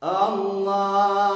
Allah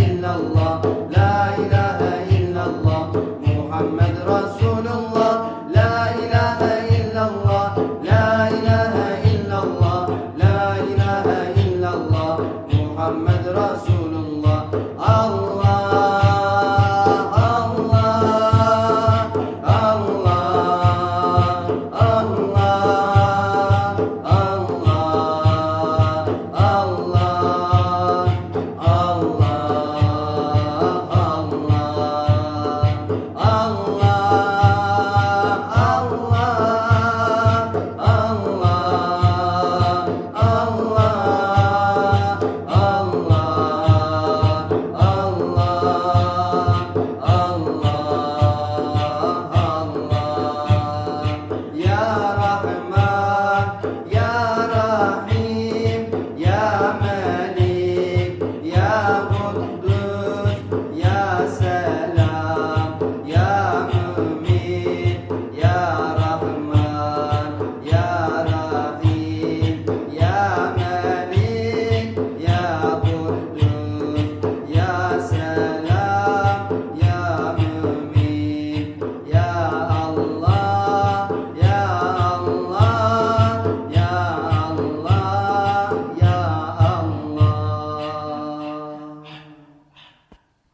إلا الله